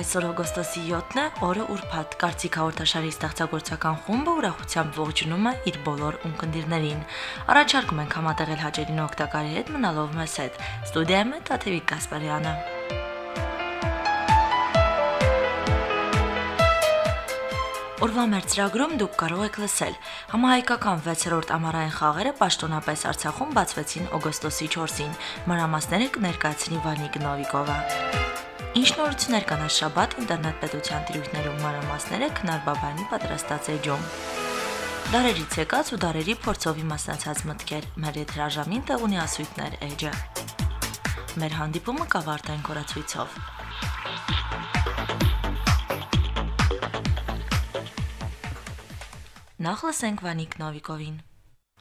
Այսօր օգոստոսի 7-ն է, օրը ուրբաթ։ Կարծիք հաղորդաշարի ստեղծագործական խումբը ուրախությամբ ողջունում է իր բոլոր ունկնդիրներին։ Առաջարկում ենք համատեղել հաջերին օգտակարի հետ մնալով մեզ հետ։ Ստուդիայում է Տաթևիկ Կասպարյանը։ Օրվա մեր ծրագրում դուք կարող եք լսել. Համահայկական 6-րդ ամառային խաղերը պաշտոնապես Արցախում բացվեցին օգոստոսի 4-ին։ Մանրամասները կներկայացնի Վանիկ Նովիկովը։ Ինչ նորություններ կան այս շաբաթ ինտերնետ պետության տիրույթներում մանրամասները Քնար Բաբայանի պատրաստած էջում։ Դարերից եկած ու դարերի փորձովի մասնացած մտքեր մեր եթերաժամին տեղ ունի ասույթներ էջը։ Մեր հանդիպումը կավարտեն կորացույցով։ Նախ լսենք Վանիկ Նովիկովին։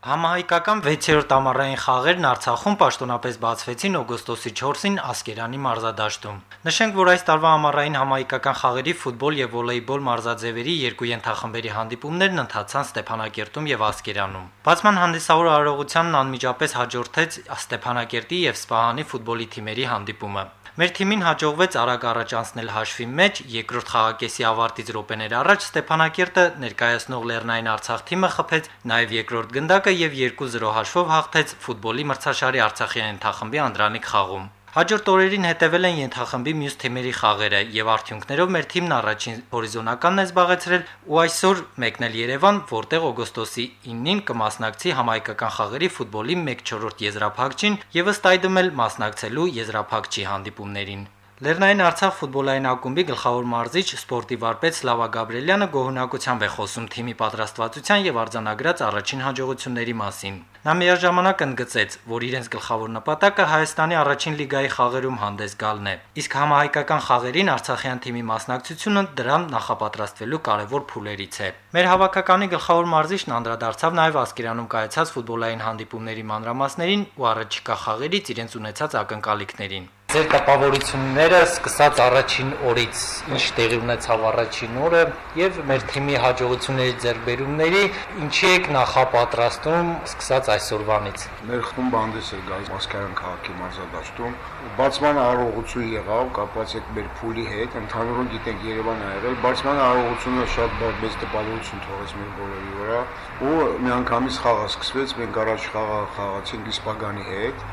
Համահայկական 6-րդ ամառային խաղերն Արցախում պաշտոնապես բացվեցին օգոստոսի 4-ին Ասկերանի մարզադաշտում։ Նշենք, որ այս տարվա ամառային համահայկական խաղերի ֆուտբոլ եւ վոլեյբոլ մարզաձևերի երկու ենթախմբերի հանդիպումներն ընթացան Ստեփանակերտում եւ Ասկերանում։ Բացման հանդիսավոր արարողությանն անմիջապես հաջորդեց Ստեփանակերտի եւ Սպահանի ֆուտբոլի թիմերի հանդիպումը։ Մեր թիմին հաջողվեց արագ առաջ անցնել հաշվի մեջ, երկրորդ խաղակեսի ավարտից րոպեներ առաջ Ստեփանակերտը ներկայացնող Լեռնային Արցախ թիմը խփեց նաև երկրորդ գնդակը եւ 2-0 հաշվով հաղթեց ֆուտբոլի մրցաշարի Արցախյան ենթախմբի Անդրանիկ խաղում։ Հաջորդ օրերին հետևել են ենթախմբի մյուս թիմերի խաղերը եւ արդյունքներով մեր թիմն առաջին հորիզոնականն է զբաղեցրել ու այսօր մեկնել Երևան, որտեղ օգոստոսի 9-ին կմասնակցի համայկական խաղերի ֆուտբոլի 1/4 եզրափակչին եւ ըստ այդմ էլ մասնակցելու եզրափակչի հանդիպումներին։ Լեռնային Արցախ ֆուտբոլային ակումբի գլխավոր մարզիչ սպորտի վարպետ Սլավա Գաբրելյանը գոհունակությամբ է խոսում թիմի պատրաստվածության եւ արձանագրած առաջին հաջողությունների մասին։ Նա միաժամանակ ընդգծեց, որ իրենց գլխավոր նպատակը Հայաստանի առաջին լիգայի խաղերում հանդես գալն է, իսկ համահայկական խաղերին Արցախյան թիմի մասնակցությունը դրան նախապատրաստվելու կարևոր փուլերից է։ Մեր հավաքականի գլխավոր մարզիչն անդրադարձավ նաև Ասկերանում կայացած ֆուտբոլային հանդիպումների մանրամասներին ու առաջիկա խաղերից իրենց ունեցած ակնկալիքներին։ Ձեր տպավորությունները սկսած առաջին օրից, ինչ տեղի ունեցավ առաջին օրը եւ մեր թիմի հաջողությունների ձեռբերումների, ինչի եք նախապատրաստում սկսած այսօրվանից։ Մեր խումբը հանդես էր գալիս Մասկարան քաղաքի մարզադաշտում, բացման արարողություն եղավ կապված այդ մեր փուլի հետ, ընդհանուրում գիտենք Երևանը եղել, բացման արարողությունը շատ մեծ տպավորություն թողեց մեր բոլորի վրա, ու միանգամից խաղը սկսվեց, մենք առաջ խաղը խաղացինք Իսպագանի հետ,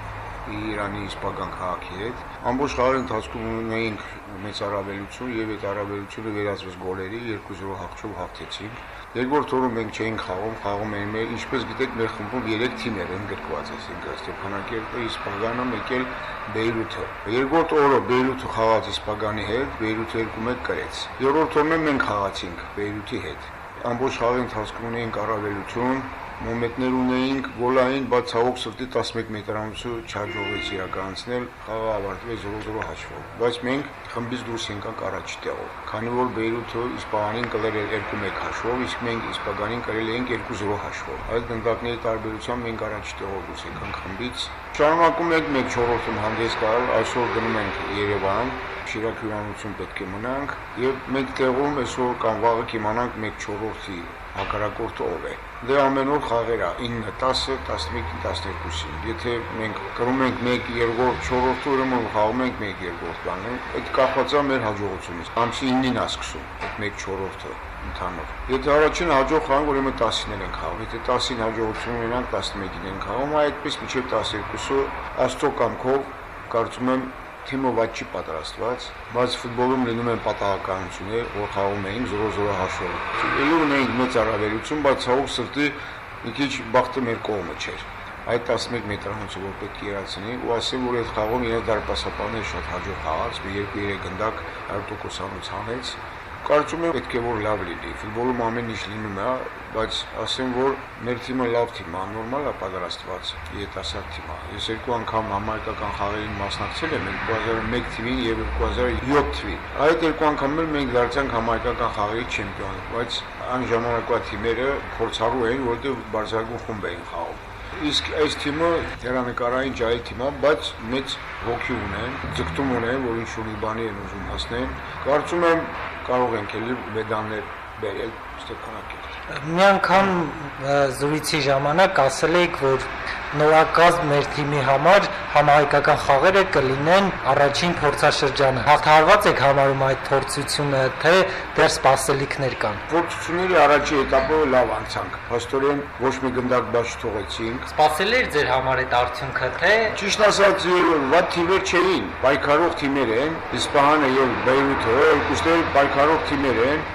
Իրանի իսպական քաղաքի հետ։ Ամբողջ խաղի ընթացքում ունեինք մեծ առավելություն եւ այդ առավելությունը վերածվեց գոլերի 2-0 հաղթով հաղթեցինք։ Երկրորդ օրը մենք չէինք խաղում, խաղում էին մեր, ինչպես գիտեք, մեր խմբում 3 թիմեր են գրկված, այսինքն Ստեփանակերտը, Իսպագանը, մեկ էլ Բեյրութը։ Երկրորդ օրը Բեյրութը խաղաց Իսպագանի հետ, Բեյրութը 2-1 կրեց։ Երրորդ օրը մենք խաղացինք Բեյրութի հետ։ Ամբողջ խաղի ընթացքում ունեինք առավելություն, մոմենտներ ունեինք գոլային, բայց ցավոք սրտի 11 մետրանոցը չհաջողվեց իրականացնել, խաղը ավարտվեց 0-0 հաշվով։ Բայց մենք խմբից դուրս եկանք առաջ տեղով։ Քանի որ Բեյրութը Իսպանիան կլեր էր 2-1 հաշվով, իսկ մենք Իսպանիան կրել էինք 2-0 հաշվով։ Այդ դնդակների տարբերությամբ մենք առաջ տեղով դուրս եկանք խմբից։ Շարունակում ենք մեկ 4-րդում հանդես գալ, այսօր գնում ենք Երևան, Շիրակ հյուրանոցում պետք է մնանք եւ մեկ տեղում այսօր կամ վաղը կիմանանք մեկ 4-րդի հակառակորդը ով է։ Դե ամեն օր խաղեր է 9, 10, 11, 12-ին։ Եթե մենք կրում ենք 1 2 4-րդ ուրեմն խաղում ենք 1 2 բանը, այդ կախված է մեր հաջողությունից։ Ամսի 9-ին է սկսում այդ 1 4-րդը ընդհանուր։ Եթե առաջին հաջող խաղանք, ուրեմն 10-ին ենք խաղում։ Եթե 10-ին հաջողություն ունենանք, 11-ին ենք խաղում, այդպես մինչև 12-ը աստծո կամքով կարծում եմ թիմը ված չի պատրաստված, բայց ֆուտբոլում լինում են պատահականություններ, որ խաղում էին 0-0 հաշվով։ Ելի ունեին մեծ առավելություն, բայց ցավոք սրտի մի քիչ բախտը մեր կողմը չէր այդ 11 մետրանոցը որ պետք է իրացնի ու ասեմ որ այդ խաղում իրենց դարպասապանները շատ հաջող խաղաց, մի 2-3 գնդակ 100%-անոց հանեց Կարծում եմ պետք է որ լավ լինի։ Ֆուտբոլում ամեն ինչ լինում է, բայց ասեմ որ մեր թիմը լավ թիմ է, նորմալ է պատրաստված, յետասարդ թիմ է։ Ես երկու անգամ համայնքական խաղերին մասնակցել եմ 2001 թվին եւ 2007 թվին։ Այդ երկու անգամ էլ մենք դարձանք համայնքական խաղերի չեմպիոն, բայց այն ժամանակվա թիմերը փորձառու էին, որտեղ բարձրագույն խումբ էին խաղում իսկ այս թիմը հերանեկարային ջահի թիմ է, բայց մեծ հոգի ունեն, ձգտում ունեն, որ ինչ-որ մի բանի են ուզում հասնել։ Կարծում եմ կարող ենք էլի մեդալներ բերել Ստեփանակերտ։ Մի անգամ զրույցի ժամանակ ասել էիք, որ նորակազմ մեր թիմի համար համահայկական խաղերը կլինեն առաջին փորձաշրջանը։ Հաղթահարված եք համարում այդ փորձությունը, թե դեռ սպասելիքներ կան։ Փորձությունների առաջի этаպով լավ անցանք։ Փաստորեն ոչ մի գնդակ բաց չթողեցինք։ Սպասել էր ձեր համար այդ արդյունքը, թե Ճիշտ ասած, վատ թիմեր չէին, պայքարող թիմեր են, Իսպահանը եւ Բեյրութը, երկուսն էլ պայքարող թիմեր են,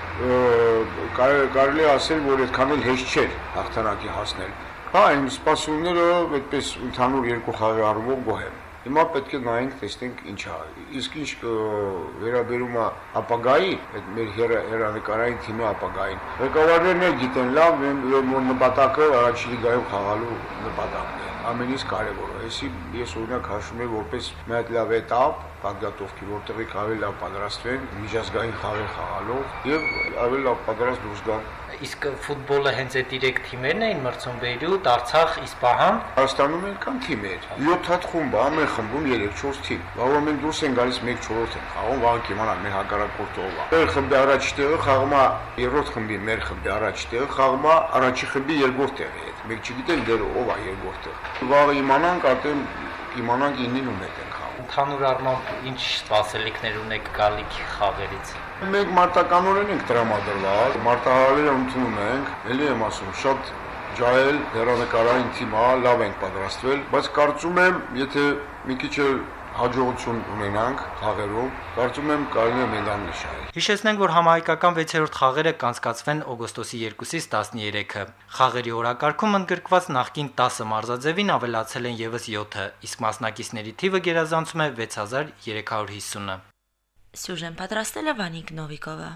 կարելի ասել, որ այդքան էլ հեշտ չէր հաղթանակի հասնել։ Հա, իմ սպասումները այդպես ընդհանուր երկու խաղի առումով գոհ եմ։ Հիմա պետք է նայենք, տեսնենք ինչ է։ Իսկ ինչ վերաբերում է ապագայի, այդ մեր հերանեկարային թիմի ապագային։ Ղեկավարներն էլ գիտեն լավ, որ նպատակը առաջին լիգայում խաղալու նպատակն ամենից կարևորը։ Այսի ես օրինակ հաշվում եմ որպես մի հատ լավ этап պատգատովքի, որտեղի ավելի լավ պատրաստվեն միջազգային խաղեր խաղալով եւ ավելի լավ պատրաստ դուրս գան իսկ ֆուտբոլը հենց այդ իրեք թիմերն էին մրցում Բեյրութ, Արցախ, Իսպահան։ Հայաստանում էլ կան թիմեր։ 7 հատ խումբ, ամեն խմբում 3-4 թիմ։ Բավական մենք դուրս են գալիս 1-4-րդ են խաղում, վաղ կիմանան մեր հակառակորդը ով է։ Մեր խմբի առաջ տեղը խաղում է երրորդ խմբի մեր խմբի առաջ տեղը խաղում է առաջի խմբի երկրորդ տեղի հետ։ Մենք չգիտենք դեռ ով է երկրորդ տեղ։ Վաղ իմանանք, արդեն իմանանք 9-ին ում հետ են խաղում։ Ընդհանուր առմամբ ինչ սպասելիքներ ունեք գալիք խաղերից։ Մենք մարտականորեն ենք տրամադրված, մարտահրավերը ընդունում ենք, ելի եմ ասում, շատ ջահել հերանեկարային թիմա, լավ ենք պատրաստվել, բայց կարծում եմ, եթե մի քիչ հաջողություն ունենանք խաղերում, կարծում եմ կարելի է մեդալ նշել։ Հիշեցնենք, որ համահայկական 6-րդ խաղերը կանցկացվեն օգոստոսի 2-ից 13-ը։ Խաղերի օրակարգում ընդգրկված նախկին 10 մարզաձևին ավելացել են եւս 7-ը, իսկ մասնակիցների թիվը գերազանցում է 6350-ը։ Սյուժեն պատրաստել է Վանիկ Նովիկովը։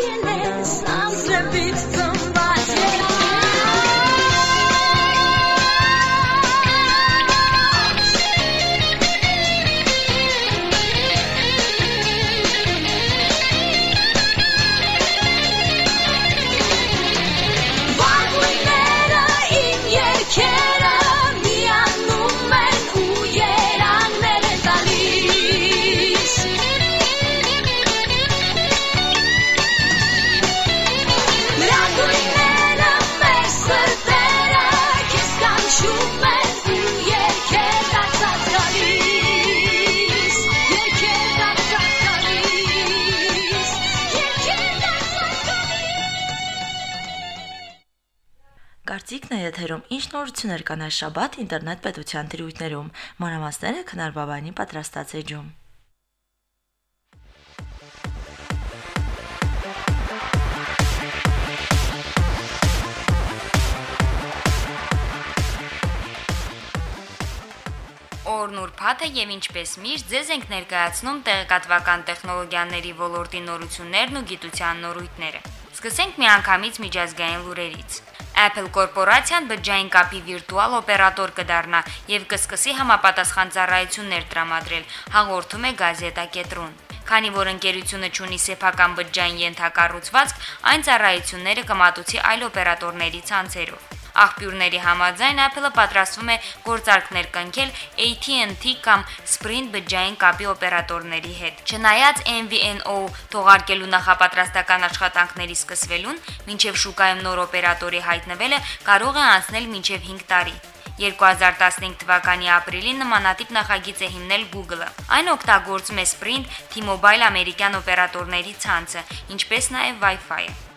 ու համայել Կարծիքն է եթերում ինչ նորություններ կան այս շաբաթ ինտերնետ պետության դիրույթներում։ Մանրամասները Քնար Բաբայանի պատրաստած էջում։ Օրն ուրբաթ է եւ ինչպես միշտ ձեզ ենք ներկայացնում տեղեկատվական տեխնոլոգիաների ոլորտի նորություններն ու գիտության նորույթները։ Սկսենք միանգամից միջազգային լուրերից։ Apple կորպորացիան բջջային կապի վիրտուալ օպերատոր կդառնա եւ կսկսի համապատասխան ծառայություններ տրամադրել, հաղորդում է Գազետա Կետրուն։ Քանի որ ընկերությունը ունի սեփական բջջային ենթակառուցվածք, այն ծառայությունները կմատուցի այլ օպերատորների ցանցերով։ Աղբյուրների համաձայն Apple-ը պատրաստվում է գործարքներ կնքել AT&T կամ Sprint բջջային կապի օպերատորների հետ։ Չնայած MVNO թողարկելու նախապատրաստական աշխատանքների սկսվելուն, մինչև շուկայում նոր օպերատորի հայտնվելը կարող է անցնել մինչև 5 տարի։ 2015 թվականի ապրիլին նմանատիպ նախագիծ է հիմնել Google-ը։ Այն օգտագործում է Sprint, T-Mobile ամերիկյան օպերատորների ցանցը, ինչպես նաև Wi-Fi-ը։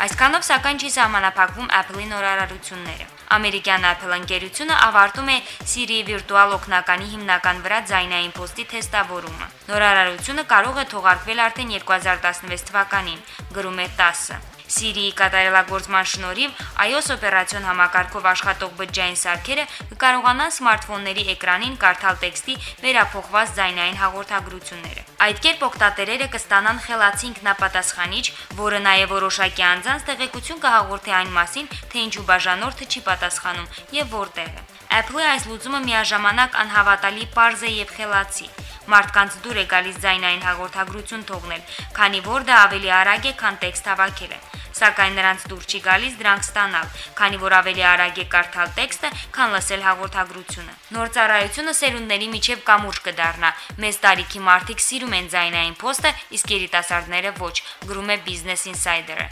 Այսքանով սակայն չի սահմանափակվում Apple-ի նորարարությունները։ Ամերիկյան Apple ընկերությունը ավարտում է Siri վիրտուալ օգնականի հիմնական վրա ձայնային փոստի թեստավորումը։ Նորարարությունը կարող է թողարկվել արդեն 2016 թվականին, գրում է 10-ը։ Սիրիի կատարելագործման շնորհիվ iOS օպերացիոն համակարգով աշխատող բջջային սարքերը կկարողանան սմարթֆոնների էկրանին կարդալ տեքստի վերափոխված ձայնային հաղորդագրությունները։ Այդ կերպ օգտատերերը կստանան խելացի ինքնապատասխանիչ, որը նաև որոշակի անձանց տեղեկություն կհաղորդի այն մասին, թե ինչու բաժանորդը չի պատասխանում եւ որտեղը։ Apple-ի այս լուծումը միաժամանակ անհավատալի པարզ է եւ խելացի։ Մարդկանց դուր է գալիս ձայնային հաղորդագրություն թողնել, քանի որ դա ավելի արագ է, քան տեքստ հավաքելը սակայն նրանց դուր չի գալիս դրանք ստանալ, քանի որ ավելի արագ է կարդալ տեքստը, քան լսել հաղորդագրությունը։ Նոր ծառայությունը սերունդների միջև կամուրջ կդառնա։ Մեծ տարիքի մարդիկ սիրում են ձայնային փոստը, իսկ երիտասարդները ոչ, գրում է Business Insider-ը։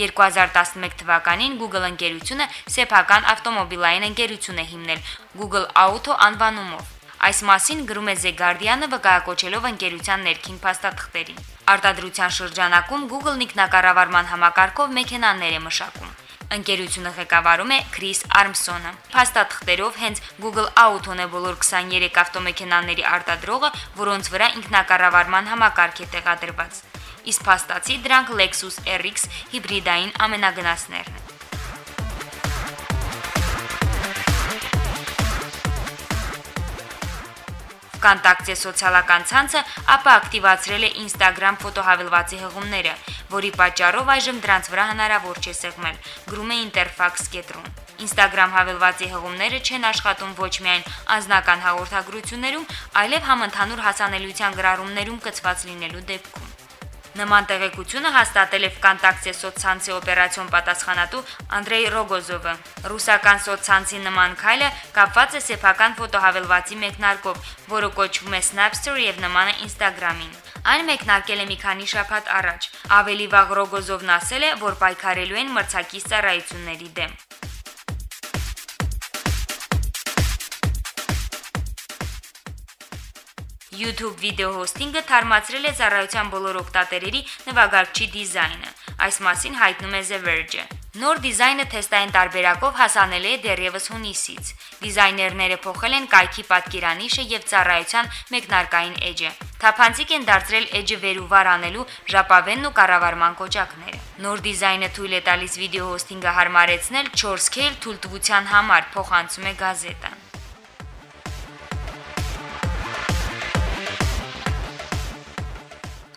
«2011 թվականին Google ընկերությունը սեփական ավտոմոբիլային ընկերություն է հիմնել Google Auto անվանումով։ Այս մասին գրում է The Guardian-ը վկայակոչելով ընկերության ներքին փաստաթղթերին։ Արտադրության շրջանակում Google-ն ինքնակառավարման համակարգով մեքենաներ է մշակում։ Ընկերությունը ղեկավարում է Քրիս Արմսոնը։ Փաստաթղթերով հենց Google Auto-ն է բոլոր 23 ավտոմեքենաների արտադրողը, որոնց վրա ինքնակառավարման համակարգ է տեղադրված։ Իսկ փաստացի դրանք Lexus RX հիբրիդային ամենագնացներն են։ Կոնտակտե սոցիալական ցանցը ապա ակտիվացրել է Instagram ֆոտոհավելվածի հղումները, որի պատճառով այժմ դրանց վրա հնարավոր չէ սեղմել, գրում է Interfax կետրոն։ Instagram հավելվածի հղումները չեն աշխատում ոչ միայն անձնական հաղորդագրություններում, այլև համընդհանուր հասանելիության գրառումներում կցված լինելու դեպքում։ Նման տեղեկությունը հաստատել է Վկանտակտե սոցցանցի օպերացիոն պատասխանատու Անդրեյ Ռոգոզովը։ Ռուսական սոցցանցի նման քայլը կապված է սեփական ֆոտոհավելվածի մեկնարկով, որը կոչվում է Snapster եւ նման է Instagram-ին։ Այն մեկնարկել է մի քանի շաբաթ առաջ։ Ավելի վաղ Ռոգոզովն ասել է, որ պայքարելու են մրցակից ծառայությունների դեմ։ YouTube վիդեո հոստինգը թարմացրել է ծառայության բոլոր օգտատերերի նվագարկչի դիզայնը։ Այս մասին հայտնում է The Verge-ը։ Նոր դիզայնը թեստային տարբերակով հասանել է դեռևս հունիսից։ Դիզայներները փոխել են կայքի պատկերանիշը եւ ծառայության մեկնարկային էջը։ Թափանցիկ են դարձրել էջը վերուվար անելու ժապավենն ու կառավարման կոճակները։ Նոր դիզայնը թույլ է տալիս վիդեո հոսթինգը հարմարեցնել 4K թույլտվության համար, փոխանցում է գազետան։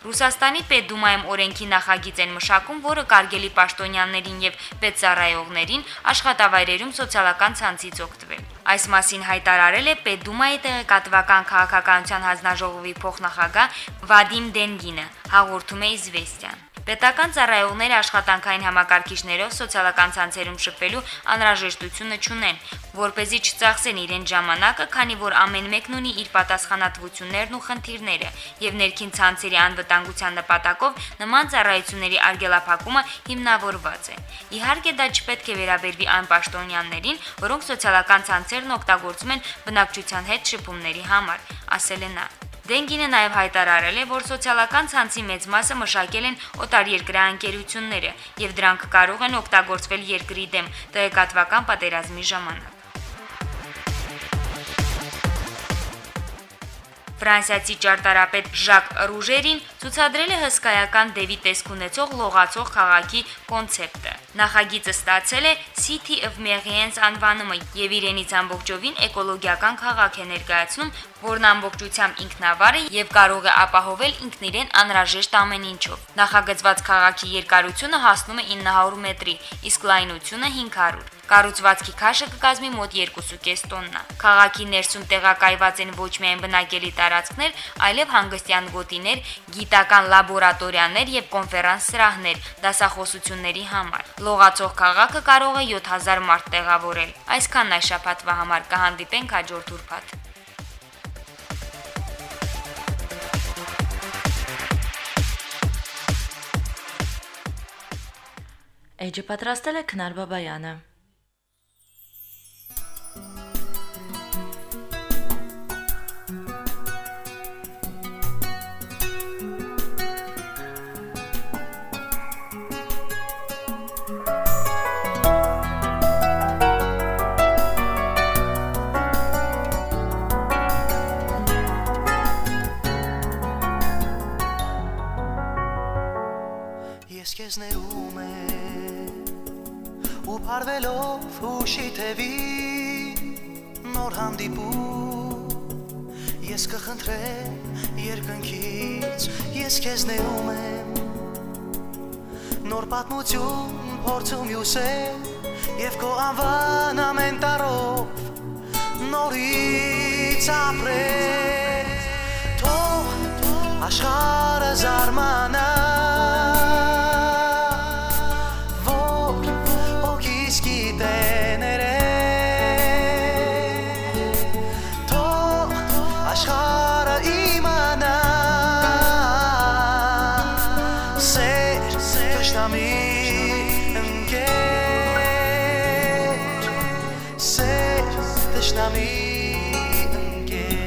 Ռուսաստանի Պետդումայում օրենքի նախագիծ են մշակում, որը կարգելի պաշտոնյաներին եւ պետծառայողներին աշխատավայրերում սոցիալական ցանցից օգտվել։ Այս մասին հայտարարել է Պետդումայի տեղեկատվական քաղաքականության հանձնաժողովի փոխնախագահ Վադիմ Դենգինը, հաղորդում է Իզվեստիան։ Պետական ծառայողները աշխատանքային համակարգիչներով սոցիալական ցանցերում շփվելու անհրաժեշտությունը չունեն, որ เป զի չծախսեն իրեն ժամանակը, քանի որ ամեն մեկն ունի իր պատասխանատվություններն ու խնդիրները, եւ ներքին ցանցերի անվտանգության նպատակով նման ծառայությունների արգելափակումը հիմնավորված է։ Իհարկե դա չպետք է վերաբերվի այն պաշտոնյաներին, որոնք սոցիալական ցանցերն օգտագործում են բնակչության հետ շփումների համար, ասել է նա։ Դենգինը նաև հայտարարել է, որ սոցիալական ցանցի մեծ մասը մշակել են օտարերկրյա ընկերությունները եւ դրանք կարող են օգտագործվել երկրի դեմ տեղեկատվական պատերազմի ժամանակ։ Ֆրանսիացի ճարտարապետ Ժակ Ռուժերին ցուցադրել է հսկայական դեպի տեսք ունեցող լողացող քաղաքի կոնցեպտը։ Նախագիծը ստացել է City of Meriens անվանումը եւ իրենից ամբողջովին էկոլոգիական քաղաք է ներկայացնում, որն ամբողջությամբ ինքնավար է եւ կարող է ապահովել ինքնիրեն անհրաժեշտ ամեն ինչով։ Նախագծված քաղաքի երկարությունը հասնում է 900 մետրի, իսկ լայնությունը 500։ Կառուցվածքի քաշը կկազմի մոտ 2.5 տոննա։ Քաղաքի ներսում տեղակայված են ոչ միայն բնակելի տարածքներ, այլև հանգստյան գոտիներ, գիտական լաբորատորիաներ եւ կոնֆերանս սրահներ դասախոսությունների համար։ Լողացող քաղաքը կարող է 7000 մարդ տեղավորել։ Այսքանն այս շաբաթվա համար կհանդիպենք հաջորդ ուրբաթ։ Էջը պատրաստել է Քնար Բաբայանը։ Ես քեզ ներում եմ ու բարվելով հուշի թևի նոր հանդիպում ես կխնդրեմ երկնքից ես քեզ ներում եմ նոր պատմություն փորձում յուսել եւ քո անվան ամեն տարով նորից ապրել թող աշխարհը զարմանա տշնամի ընկեր սեր տշնամի ընկեր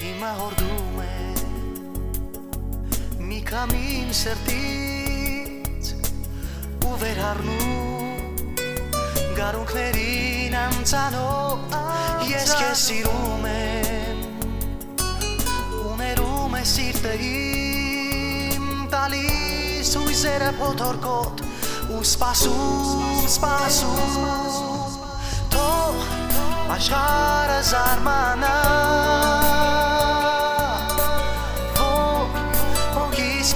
հիմա հորդում է մի կամին սրտից ու վերառնում գարունքներին անցանով ես քեզ սիրում եմ ուներում է սիրտը իմ տալիս հույզերը փոթորկոտ ու սպասում սպասում թող աշխարհը զարմանա որ հոգիս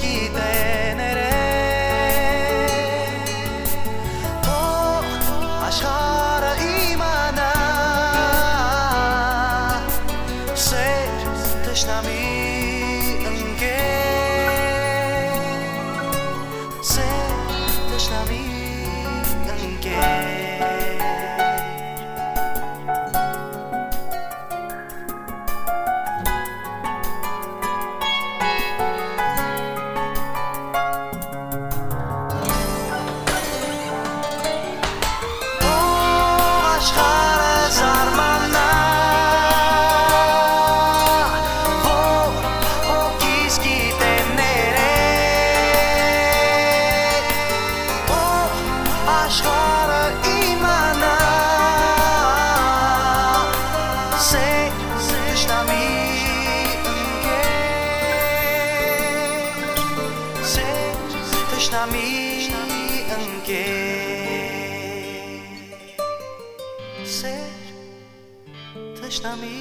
Թշնամի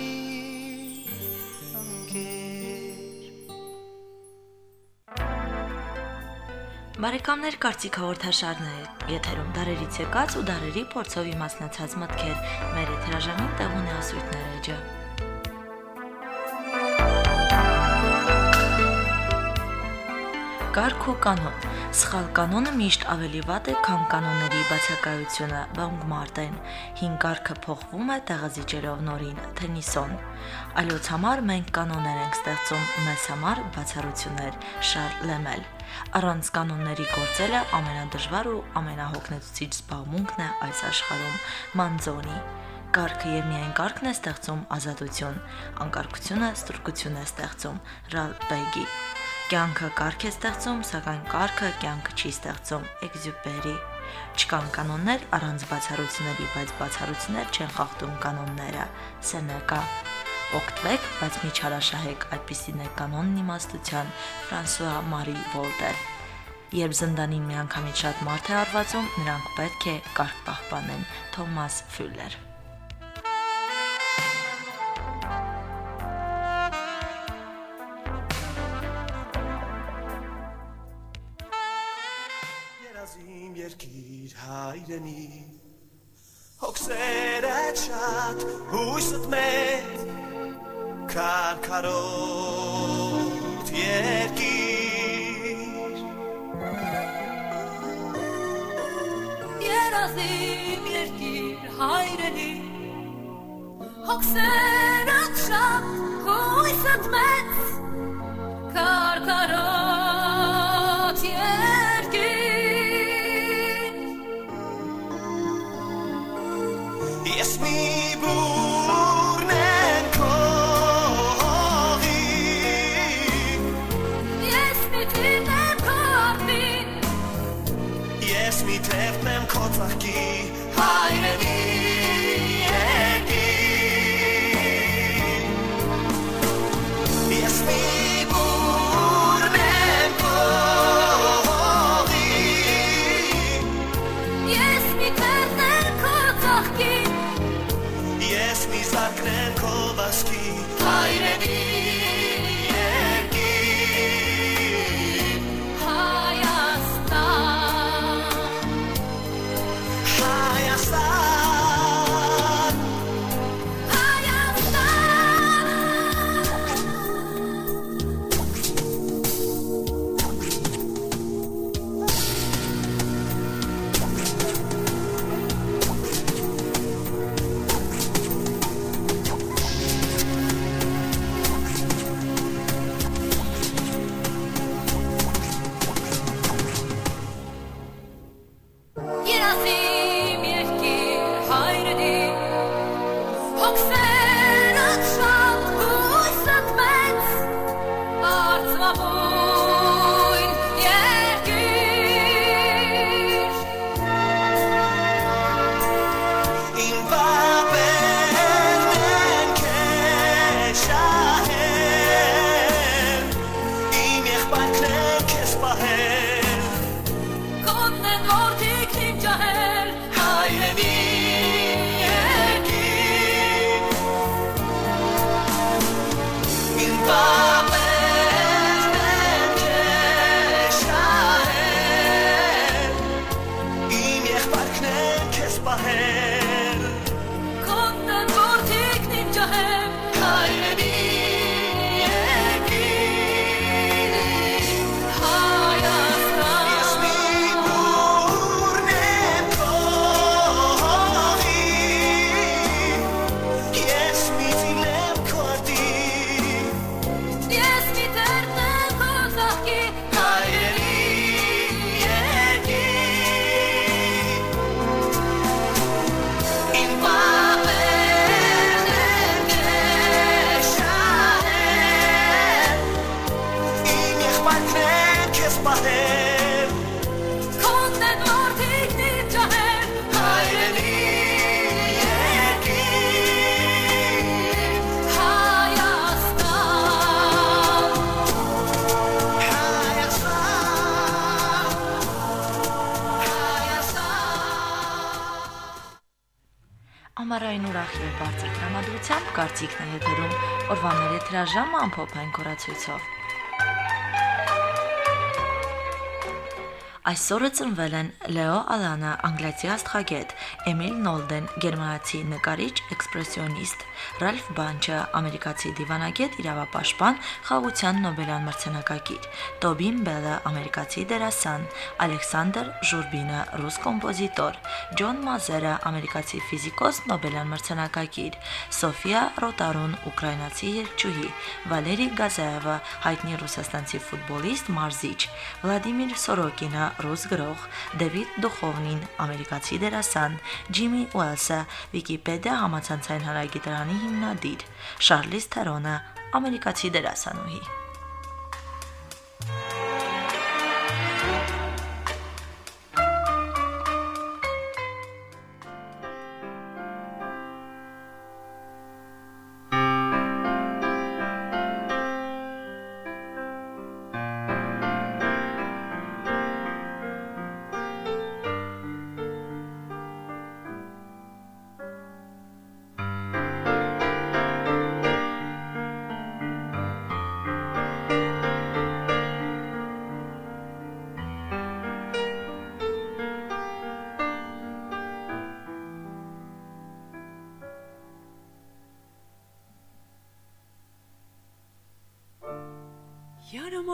Բարեկամներ կարծիք հաղորդաշարներ եթերում դարերից եկած ու դարերի փորձով իմաստնացած մտքեր մեր եթերաժամին տեղ ունի ասույթներ էջը Կարգ ու կանոն Սխալ կանոնը միշտ ավելի վատ է, քան կանոնների բացակայությունը, բանկ մարտեն։ Հին կարգը փոխվում է տեղազիջելով նորին, թենիսոն։ Այլոց համար մենք կանոններ ենք ստեղծում, մեզ համար բացառություններ, Շարլ Լեմել։ Առանց կանոնների գործելը ամենադժվար ու ամենահոգնեցուցիչ զբաղմունքն է այս աշխարհում։ Մանզոնի Կարգը եւ միայն կարգն է ստեղծում ազատություն, անկարգությունը ստրկություն է ստեղծում։ Ռալ Բեգի Կյանքը կարգ է ստեղծում, սակայն կարգը կյանքը չի ստեղծում։ Էքզյուպերի Չկան կանոններ առանց բացառությունների, բայց բացառություններ չեն խախտում կանոնները։ Սենեկա Օգտվեք, բայց մի չարաշահեք, այդպիսին է կանոնն իմաստության։ Ֆրանսուଆ Մարի Վոլտեր Երբ զնդանին միանգամից շատ մարդ է արվածում, նրանք պետք է կարգ պահպանեն։ Թոմաս Ֆյուլեր հայրենի Հոգսերը չատ հույսըտ մեծ Կարկարոտ երկիր Երազիմ երկիր հայրենի Հոգսերդ շատ հույսդ մեծ եթերում։ Օրվա մեր եթրաժամը ամփոփային կորացույցով։ Այսօրը ծնվել են Լեո Ալանը, անգլիացի աստղագետ, Էմիլ Նոլդեն, գերմանացի նկարիչ, էքսպրեսիոնիստ, Ռալֆ Բանչը, ամերիկացի դիվանագետ, իրավապաշտպան, խաղաղության Նոբելյան մրցանակակիր, Տոբին Բելը, ամերիկացի դերասան, Ալեքսանդր Ժուրբինը, ռուս կոմպոզիտոր, Ջոն Մազերը, ամերիկացի ֆիզիկոս, Նոբելյան մրցանակակիր, Սոֆիա Ռոտարուն, ուկրաինացի երգչուհի, Վալերի Գազաևը, հայտնի ռուսաստանցի ֆուտբոլիստ, մարզիչ, Վլադիմիր Սորոկինը, ռուս գրող, Դեվիդ Դուխովնին, ամերիկացի դերասան, Ջիմի Ուելսը, Վիկիպեդիա համացանցային հարագիտարանի հիմնադիր, Շարլիս Թերոնը, ամերիկացի դերասանուհի։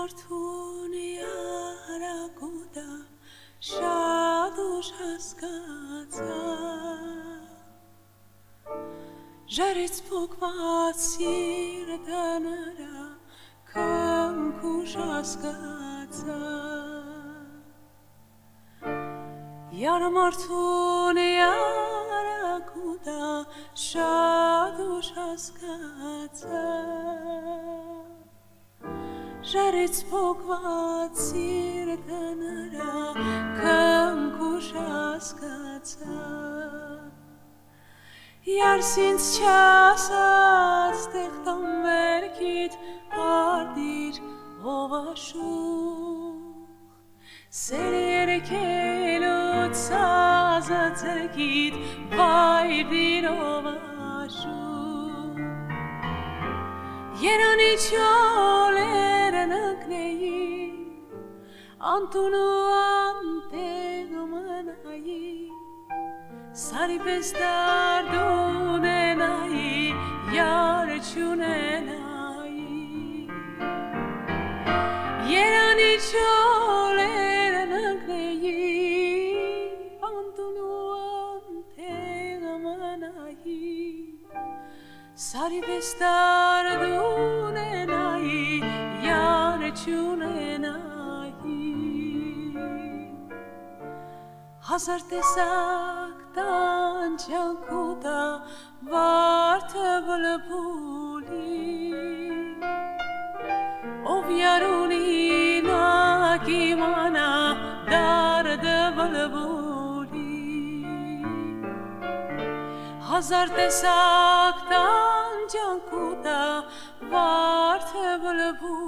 արթունի արագուտա շատ ուշ հասկացա Ժարից փոքված սիրտը նրա քանքուշ հասկացա Յարմարթունի արագուտա շատ ուշ հասկացա Ժարից փոքված սիրտը նրա քնքուշ հասկացա Ярսինց չասած տեղտամ վերքիդ արդիր ովաշուխ Սեր երքելուց սազացքիդ վայրդիր ովաշուխ Երանի չոլերն Antunu ante domanai sari bestar donenai yar chunenai yerani choleranei antunante domanai sari bestar donenai չունենայի Հազար տեսակ տանջանքուտա վարդը բլբուլի Ով յարունի նագիմանա դարդը բլբուլի Հազար տեսակ տանջանքուտա վարդը բլբուլի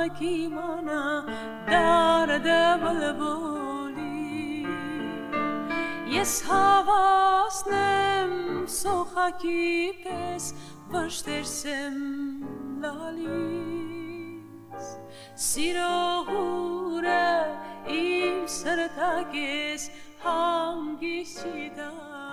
նագիմանա դարդը բլբուլի Ես հավասնեմ սոխակի պես վշտերսեմ լալիս Սիրո հուրը իմ սրտակես հանգիստ չի դալիս